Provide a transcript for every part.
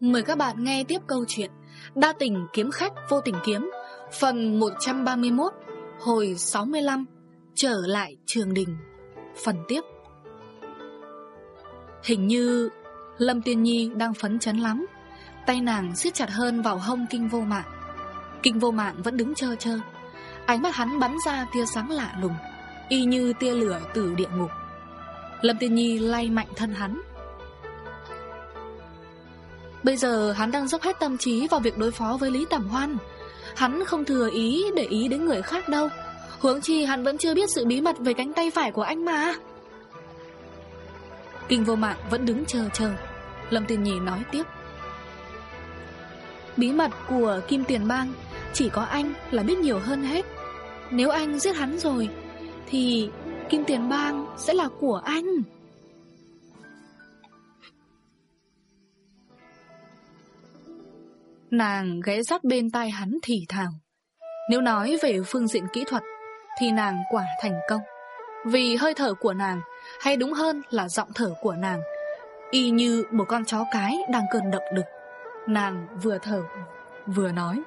Mời các bạn nghe tiếp câu chuyện Đa tình kiếm khách vô tình kiếm, Phần 131 Hồi 65 Trở lại trường đình. Phần tiếp. Hình như Lâm Tiên Nhi đang phấn chấn lắm. Tay nàng siết chặt hơn vào hông kinh vô mạng. Kinh vô mạng vẫn đứng chơ chơ. Ánh mắt hắn bắn ra tia sáng lạ lùng, Y như tia lửa từ địa ngục. Lâm Tiên Nhi lay mạnh thân hắn. Bây giờ hắn đang dốc hết tâm trí vào việc đối phó với Lý Tẩm Hoan. Hắn không thừa ý để ý đến người khác đâu. Hướng chi hắn vẫn chưa biết sự bí mật về cánh tay phải của anh mà. Kinh vô mạng vẫn đứng chờ chờ. Lâm tiền nhì nói tiếp. Bí mật của Kim Tiền Bang Chỉ có anh là biết nhiều hơn hết. Nếu anh giết hắn rồi, Thì Kim Tiền Bang sẽ là của anh. Nàng ghé sát bên tai hắn thì thào. Nếu nói về phương diện kỹ thuật, Thì nàng quả thành công. Vì hơi thở của nàng, Hay đúng hơn là giọng thở của nàng, Y như một con chó cái đang cơn động lực Nàng vừa thở, vừa nói.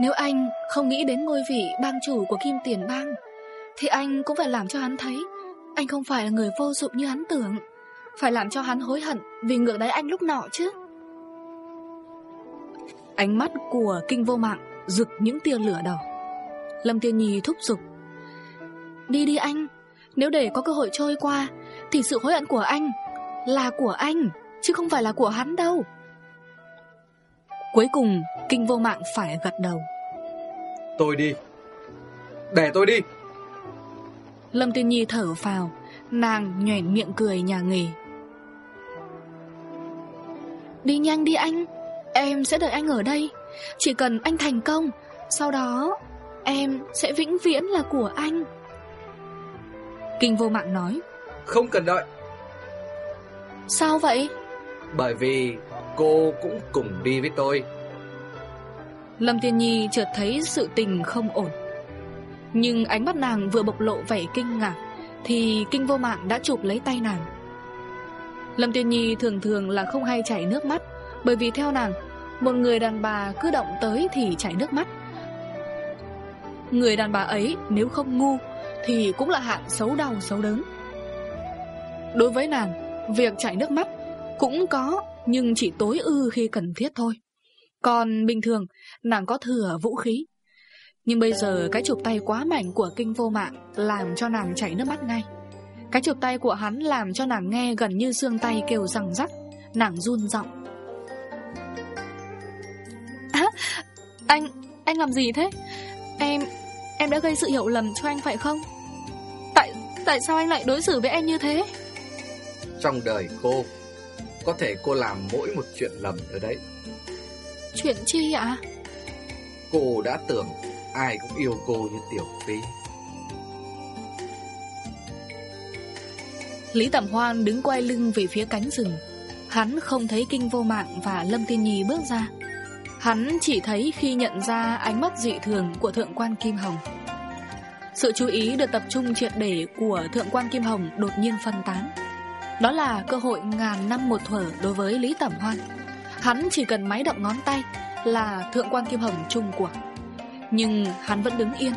Nếu anh không nghĩ đến ngôi vị bang chủ của Kim Tiền Bang, Thì anh cũng phải làm cho hắn thấy, Anh không phải là người vô dụng như hắn tưởng. Phải làm cho hắn hối hận Vì ngược đáy anh lúc nọ chứ. Ánh mắt của kinh vô mạng Rực những tia lửa đỏ. Lâm Tiên Nhi thúc giục. Đi đi anh Nếu để có cơ hội trôi qua Thì sự hối hận của anh Là của anh Chứ không phải là của hắn đâu. Cuối cùng Kinh vô mạng phải gật đầu. Tôi đi. Để tôi đi. Lâm Tiên Nhi thở vào Nàng nhoẻn miệng cười nhà nghề. Đi nhanh đi anh Em sẽ đợi anh ở đây. Chỉ cần anh thành công Sau đó em sẽ vĩnh viễn là của anh. Kinh vô mạng nói. Không cần đợi. Sao vậy? Bởi vì cô cũng cùng đi với tôi. Lâm Tiên Nhi chợt thấy sự tình không ổn. Nhưng ánh mắt nàng vừa bộc lộ vẻ kinh ngạc Thì kinh vô mạng đã chụp lấy tay nàng. Lâm Tiên Nhi thường thường là không hay chảy nước mắt bởi vì theo nàng, Một người đàn bà cứ động tới thì chảy nước mắt. Người đàn bà ấy, nếu không ngu, Thì cũng là hạng xấu đau xấu đớn. Đối với nàng, Việc chảy nước mắt Cũng có, Nhưng chỉ tối ư khi cần thiết thôi. Còn bình thường, Nàng có thừa vũ khí. Nhưng bây giờ cái chụp tay quá mạnh của kinh vô mạng Làm cho nàng chảy nước mắt ngay. Cái chụp tay của hắn làm cho nàng nghe gần như xương tay kêu răng rắc, Nàng run giọng. Anh Anh làm gì thế? Em Em đã gây sự hiểu lầm cho anh phải không? Tại Tại sao anh lại đối xử với em như thế? Trong đời cô Có thể cô làm mỗi một chuyện lầm ở đấy. Chuyện chi ạ? Cô đã tưởng Ai cũng yêu cô như Tiểu Phi. Lý Tẩm Hoan đứng quay lưng về phía cánh rừng. Hắn không thấy Kinh Vô Mạng và Lâm Tiên Nhi bước ra Hắn chỉ thấy khi nhận ra ánh mắt dị thường của Thượng quan Kim Hồng. Sự chú ý được tập trung triệt để của Thượng quan Kim Hồng đột nhiên phân tán. Đó là cơ hội ngàn năm một thở đối với Lý Tẩm Hoan. Hắn chỉ cần máy động ngón tay là Thượng quan Kim Hồng chung của. Nhưng hắn vẫn đứng yên.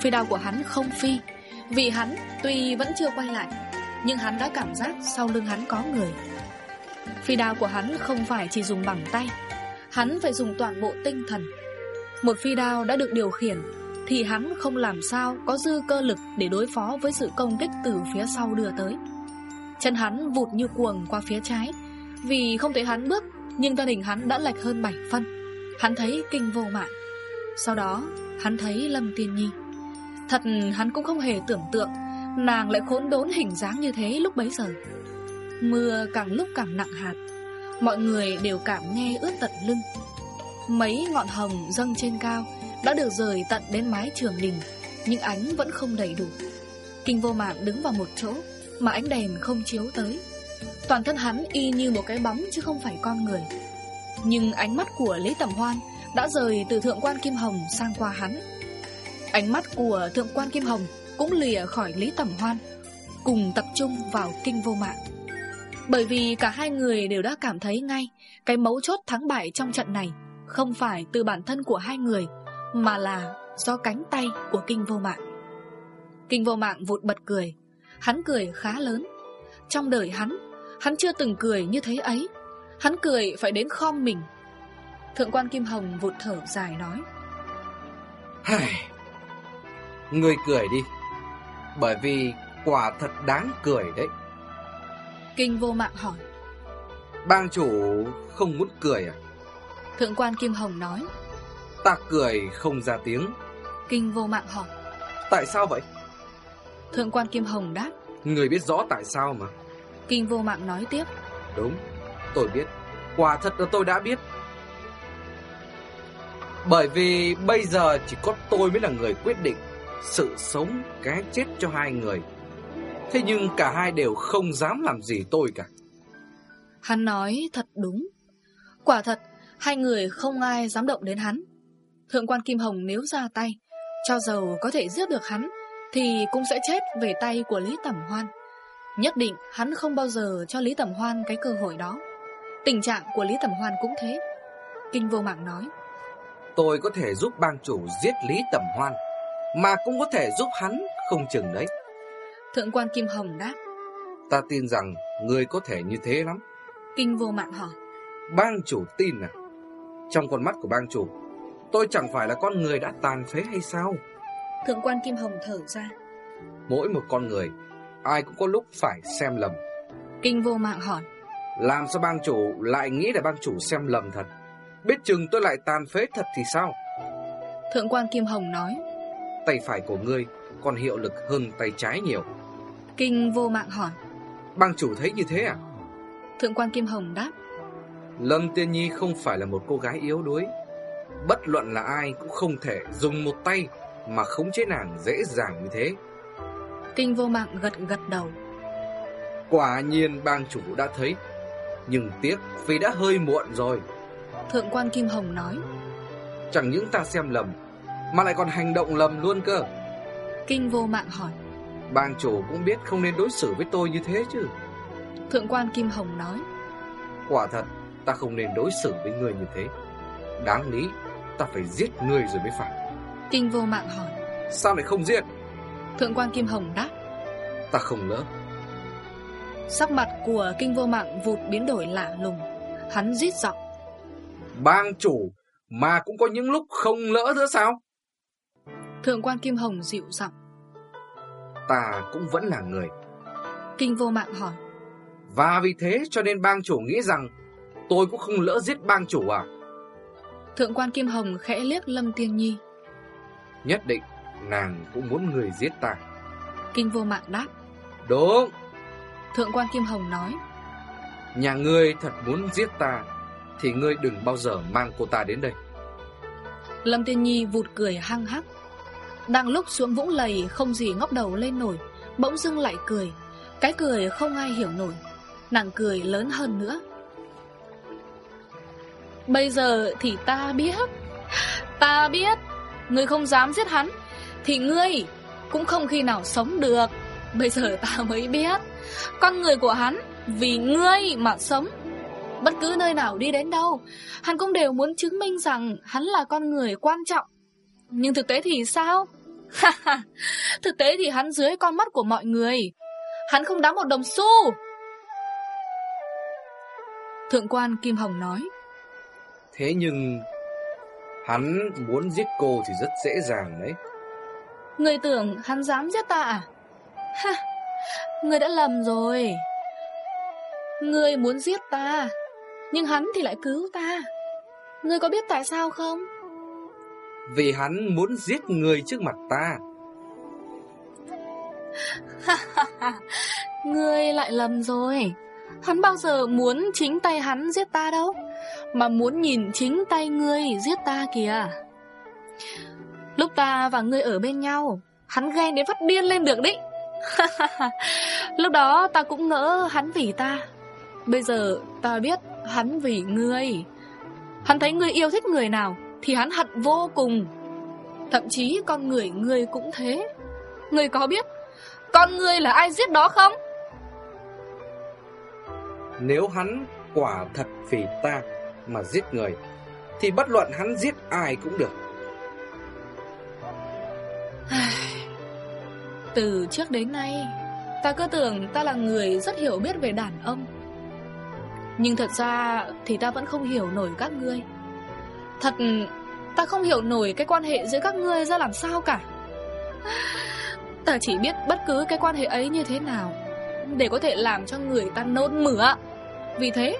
Phi đao của hắn không phi. Vì hắn tuy vẫn chưa quay lại, Nhưng hắn đã cảm giác sau lưng hắn có người. Phi đao của hắn không phải chỉ dùng bằng tay Hắn phải dùng toàn bộ tinh thần. Một phi đao đã được điều khiển, Thì hắn không làm sao có dư cơ lực Để đối phó với sự công kích từ phía sau đưa tới. Chân hắn vụt như cuồng qua phía trái, Vì không thấy hắn bước, Nhưng thân hình hắn đã lệch hơn 7 phân. Hắn thấy kinh vô mạng. Sau đó, hắn thấy Lâm Tiên Nhi. Thật, hắn cũng không hề tưởng tượng, Nàng lại khốn đốn hình dáng như thế lúc bấy giờ. Mưa càng lúc càng nặng hạt. Mọi người đều cảm nghe ướt tận lưng. Mấy ngọn hồng dâng trên cao Đã được rời tận đến mái trường đình, Nhưng ánh vẫn không đầy đủ. Kinh vô mạng đứng vào một chỗ Mà ánh đèn không chiếu tới. Toàn thân hắn y như một cái bóng chứ không phải con người. Nhưng ánh mắt của Lý Tẩm Hoan Đã rời từ Thượng quan Kim Hồng sang qua hắn. Ánh mắt của Thượng quan Kim Hồng Cũng lìa khỏi Lý Tẩm Hoan, Cùng tập trung vào kinh vô mạng. Bởi vì cả hai người đều đã cảm thấy ngay Cái mấu chốt thắng bại trong trận này Không phải từ bản thân của hai người Mà là do cánh tay của Kinh Vô Mạng. Kinh Vô Mạng vụt bật cười. Hắn cười khá lớn. Trong đời hắn Hắn chưa từng cười như thế ấy. Hắn cười phải đến khom mình. Thượng quan Kim Hồng vụt thở dài nói. Hài, Người cười đi. Bởi vì quả thật đáng cười đấy. Kinh vô mạng hỏi. Bang chủ không muốn cười à? Thượng quan Kim Hồng nói. Ta cười không ra tiếng. Kinh vô mạng hỏi. Tại sao vậy? Thượng quan Kim Hồng đáp. Người biết rõ tại sao mà. Kinh vô mạng nói tiếp. Đúng tôi biết. Quả thật là tôi đã biết. Bởi vì bây giờ chỉ có tôi mới là người quyết định Sự sống cái chết cho hai người Thế nhưng cả hai đều không dám làm gì tôi cả. Hắn nói thật đúng. Quả thật Hai người không ai dám động đến hắn. Thượng quan Kim Hồng nếu ra tay Cho dầu có thể giết được hắn Thì cũng sẽ chết về tay của Lý Tẩm Hoan. Nhất định hắn không bao giờ cho Lý Tẩm Hoan cái cơ hội đó. Tình trạng của Lý Tẩm Hoan cũng thế. Kinh vô mạng nói Tôi có thể giúp bang chủ giết Lý Tẩm Hoan Mà cũng có thể giúp hắn không chừng đấy Thượng quan Kim Hồng đáp. Ta tin rằng người có thể như thế lắm. Kinh vô mạng hỏi. Bang chủ tin à? Trong con mắt của bang chủ Tôi chẳng phải là con người đã tàn phế hay sao? Thượng quan Kim Hồng thở ra. Mỗi một con người Ai cũng có lúc phải xem lầm. Kinh vô mạng hỏi. Làm sao bang chủ lại nghĩ là bang chủ xem lầm thật? Biết chừng tôi lại tàn phế thật thì sao? Thượng quan Kim Hồng nói. Tay phải của ngươi còn hiệu lực hơn tay trái nhiều Kinh vô mạng hỏi. Bang chủ thấy như thế à? Thượng quan Kim Hồng đáp. Lâm Tiên Nhi không phải là một cô gái yếu đuối. Bất luận là ai cũng không thể dùng một tay Mà khống chế nàng dễ dàng như thế. Kinh vô mạng gật gật đầu. Quả nhiên bang chủ đã thấy. Nhưng tiếc vì đã hơi muộn rồi. Thượng quan Kim Hồng nói. Chẳng những ta xem lầm Mà lại còn hành động lầm luôn cơ. Kinh vô mạng hỏi Bang chủ cũng biết không nên đối xử với tôi như thế chứ. Thượng quan Kim Hồng nói. Quả thật ta không nên đối xử với người như thế. Đáng lý ta phải giết người rồi mới phải. Kinh vô mạng hỏi. Sao lại không giết? Thượng quan Kim Hồng đáp. Ta không lỡ Sắc mặt của kinh vô mạng vụt biến đổi lạ lùng. Hắn rít giọng. Bang chủ Mà cũng có những lúc không lỡ nữa sao? Thượng quan Kim Hồng dịu giọng Ta cũng vẫn là người. Kinh vô mạng hỏi. Và vì thế cho nên bang chủ nghĩ rằng Tôi cũng không lỡ giết bang chủ à? Thượng quan Kim Hồng khẽ liếc Lâm Tiên Nhi. Nhất định nàng cũng muốn người giết ta. Kinh vô mạng đáp. Đúng. Thượng quan Kim Hồng nói. Nhà ngươi thật muốn giết ta Thì ngươi đừng bao giờ mang cô ta đến đây. Lâm Tiên Nhi vụt cười hăng hắc đang lúc xuống vũng lầy, không gì ngóc đầu lên nổi, Bỗng dưng lại cười. Cái cười không ai hiểu nổi. Nàng cười lớn hơn nữa. Bây giờ thì ta biết. Ta biết. Ngươi không dám giết hắn, Thì ngươi cũng không khi nào sống được. Bây giờ ta mới biết. Con người của hắn, Vì ngươi mà sống. Bất cứ nơi nào đi đến đâu, Hắn cũng đều muốn chứng minh rằng Hắn là con người quan trọng. Nhưng thực tế thì sao? Thực tế thì hắn dưới con mắt của mọi người. Hắn không đáng một đồng xu. Thượng quan Kim Hồng nói. Thế nhưng Hắn muốn giết cô thì rất dễ dàng đấy. Người tưởng hắn dám giết ta à? Ha Người đã lầm rồi. Người muốn giết ta Nhưng hắn thì lại cứu ta. Người có biết tại sao không vì hắn muốn giết người trước mặt ta. Ngươi lại lầm rồi. Hắn bao giờ muốn chính tay hắn giết ta đâu, Mà muốn nhìn chính tay ngươi giết ta kìa. Lúc ta và ngươi ở bên nhau, Hắn ghen đến phát điên lên được đấy. Lúc đó ta cũng ngỡ hắn vì ta. Bây giờ ta biết hắn vì ngươi. Hắn thấy ngươi yêu thích người nào thì hắn hận vô cùng. Thậm chí con người ngươi cũng thế. Ngươi có biết Con ngươi là ai giết đó không? Nếu hắn quả thật vì ta mà giết người Thì bất luận hắn giết ai cũng được. Từ trước đến nay Ta cứ tưởng ta là người rất hiểu biết về đàn ông. Nhưng thật ra thì ta vẫn không hiểu nổi các ngươi Thật ta không hiểu nổi cái quan hệ giữa các ngươi ra làm sao cả. Ta chỉ biết bất cứ cái quan hệ ấy như thế nào Để có thể làm cho người ta nôn mửa. Vì thế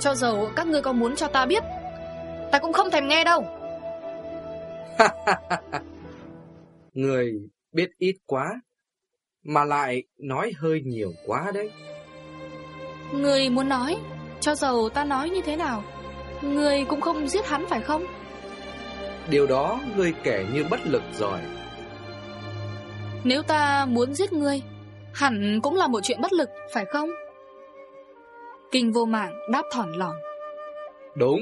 Cho dầu các ngươi có muốn cho ta biết Ta cũng không thèm nghe đâu. Người biết ít quá Mà lại nói hơi nhiều quá đấy. Người muốn nói Cho dầu ta nói như thế nào Người cũng không giết hắn phải không Điều đó người kể như bất lực rồi Nếu ta muốn giết ngươi Hẳn cũng là một chuyện bất lực phải không Kinh vô mạng đáp thỏn lỏng Đúng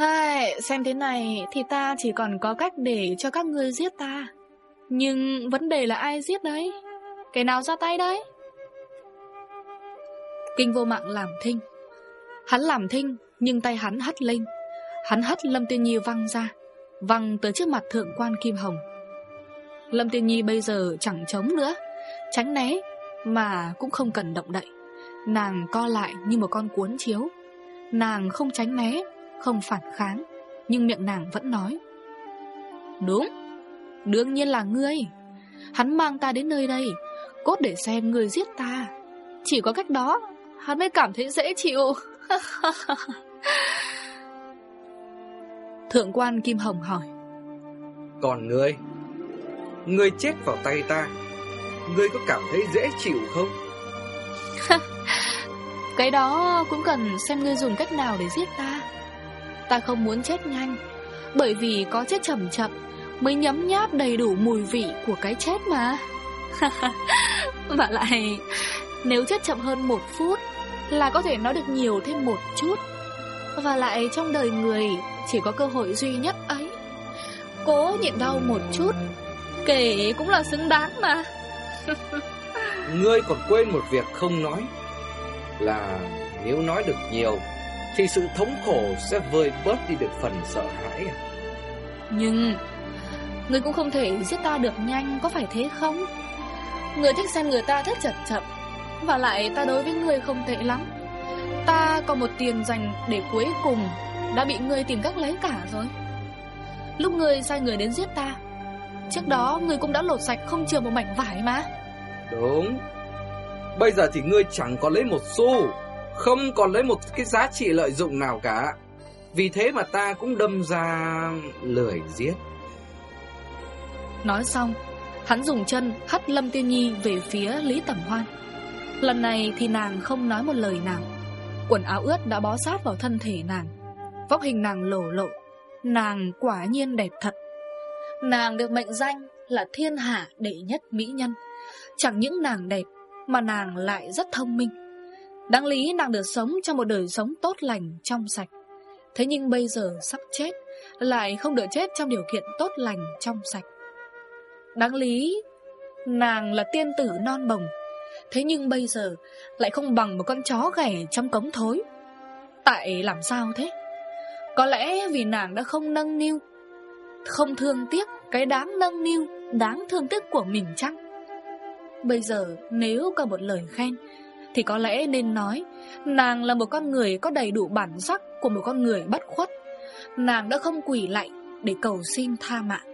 Hai, xem thế này thì ta chỉ còn có cách để cho các ngươi giết ta. Nhưng vấn đề là ai giết đấy? Cái nào ra tay đấy? Kinh vô mạng làm thinh. Hắn làm thinh, nhưng tay hắn hất linh. Hắn hất Lâm Tiên Nhi văng ra, văng tới trước mặt thượng quan Kim Hồng. Lâm Tiên Nhi bây giờ chẳng chống nữa, tránh né, mà cũng không cần động đậy. Nàng co lại như một con cuốn chiếu. Nàng không tránh né, không phản kháng, nhưng miệng nàng vẫn nói. Đúng, đương nhiên là ngươi. Hắn mang ta đến nơi đây, cốt để xem ngươi giết ta. Chỉ có cách đó, hắn mới cảm thấy dễ chịu. Thượng quan Kim Hồng hỏi. Còn ngươi, ngươi chết vào tay ta, ngươi có cảm thấy dễ chịu không? Cái đó cũng cần xem ngươi dùng cách nào để giết ta. Ta không muốn chết nhanh Bởi vì có chết chậm chậm Mới nhấm nháp đầy đủ mùi vị của cái chết mà Và lại Nếu chết chậm hơn một phút Là có thể nói được nhiều thêm một chút. Và lại trong đời người Chỉ có cơ hội duy nhất ấy. Cố nhịn đau một chút Kể cũng là xứng đáng mà. Ngươi còn quên một việc không nói Là nếu nói được nhiều thì sự thống khổ sẽ vơi bớt đi được phần sợ hãi à? Nhưng Người cũng không thể giết ta được nhanh Có phải thế không? Người thích xem người ta rất chật chậm Và lại ta đối với người không tệ lắm Ta có một tiền dành để cuối cùng Đã bị người tìm cách lấy cả rồi Lúc người sai người đến giết ta Trước đó người cũng đã lột sạch không chừa một mảnh vải mà Đúng Bây giờ thì ngươi chẳng có lấy một xu không còn lấy một cái giá trị lợi dụng nào cả. Vì thế mà ta cũng đâm ra lười giết. Nói xong, hắn dùng chân hất Lâm Tiên Nhi về phía Lý Tẩm Hoan. Lần này thì nàng không nói một lời nào. Quần áo ướt đã bó sát vào thân thể nàng. Vóc hình nàng lổ lộ. Nàng quả nhiên đẹp thật. Nàng được mệnh danh là thiên hạ đệ nhất mỹ nhân. Chẳng những nàng đẹp mà nàng lại rất thông minh. Đáng lý nàng được sống trong một đời sống tốt lành, trong sạch. Thế nhưng bây giờ sắp chết, lại không được chết trong điều kiện tốt lành, trong sạch. Đáng lý, nàng là tiên tử non bồng. Thế nhưng bây giờ lại không bằng một con chó ghẻ trong cống thối. Tại làm sao thế? Có lẽ vì nàng đã không nâng niu, không thương tiếc cái đáng nâng niu, đáng thương tiếc của mình chăng? Bây giờ nếu có một lời khen thì có lẽ nên nói Nàng là một con người có đầy đủ bản sắc Của một con người bất khuất Nàng đã không quỷ lạnh để cầu xin tha mạng